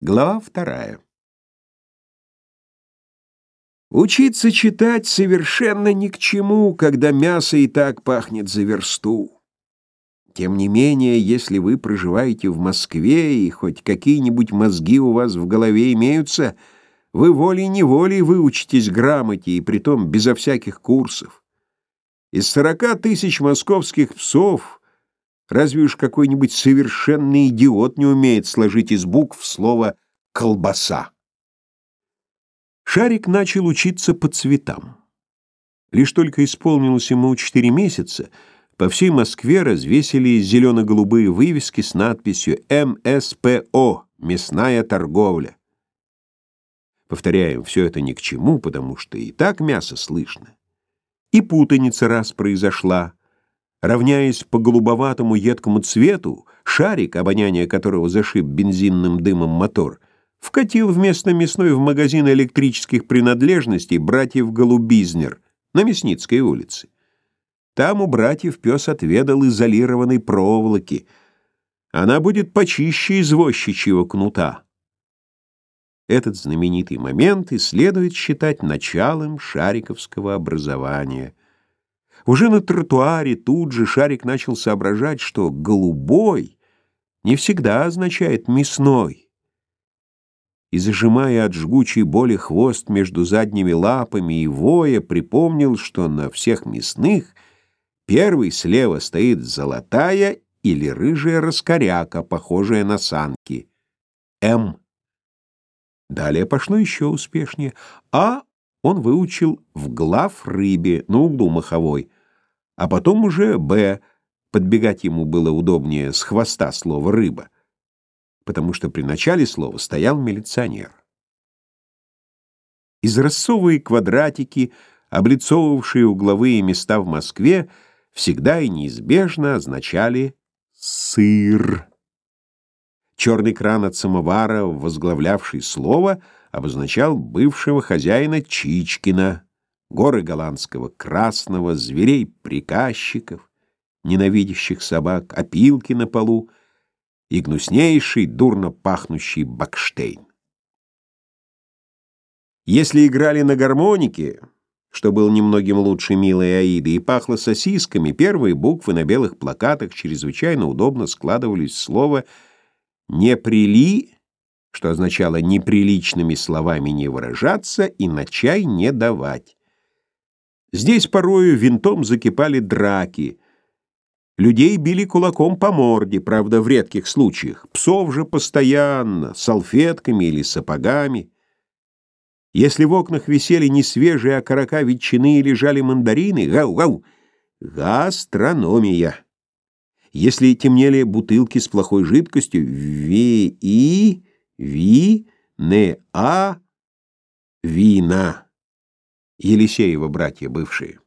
Глава вторая. Учиться читать совершенно ни к чему, когда мясо и так пахнет за версту. Тем не менее, если вы проживаете в Москве и хоть какие-нибудь мозги у вас в голове имеются, вы волей-неволей выучитесь грамоте, и притом безо всяких курсов. Из сорока тысяч московских псов Разве уж какой-нибудь совершенный идиот не умеет сложить из букв слово «колбаса». Шарик начал учиться по цветам. Лишь только исполнилось ему четыре месяца, по всей Москве развесили зелено-голубые вывески с надписью «МСПО» — «Мясная торговля». Повторяем, все это ни к чему, потому что и так мясо слышно. И путаница раз произошла — Равняясь по голубоватому едкому цвету, шарик, обоняние которого зашиб бензинным дымом мотор, вкатил вместо мясной в магазин электрических принадлежностей братьев Голубизнер на Мясницкой улице. Там у братьев пес отведал изолированной проволоки. Она будет почище извозчичьего кнута. Этот знаменитый момент и следует считать началом шариковского образования. Уже на тротуаре тут же Шарик начал соображать, что «голубой» не всегда означает «мясной». И, зажимая от жгучей боли хвост между задними лапами и воя, припомнил, что на всех мясных первый слева стоит золотая или рыжая раскоряка, похожая на санки. М. Далее пошло еще успешнее. А он выучил в глав рыбе на углу маховой а потом уже «Б». Подбегать ему было удобнее с хвоста слова «рыба», потому что при начале слова стоял милиционер. Израсцовые квадратики, облицовывавшие угловые места в Москве, всегда и неизбежно означали «сыр». Черный кран от самовара, возглавлявший слово, обозначал бывшего хозяина Чичкина горы голландского красного, зверей-приказчиков, ненавидящих собак, опилки на полу и гнуснейший, дурно пахнущий бакштейн. Если играли на гармонике, что был немногим лучше милой Аиды, и пахло сосисками, первые буквы на белых плакатах чрезвычайно удобно складывались в слово «не прили», что означало неприличными словами не выражаться и на чай не давать. Здесь порою винтом закипали драки. Людей били кулаком по морде, правда, в редких случаях. Псов же постоянно, салфетками или сапогами. Если в окнах висели не свежие окорока ветчины и лежали мандарины, гау-гау, гастрономия. Если темнели бутылки с плохой жидкостью, ви-и, ви-не-а, вина. Елисеева братья бывшие.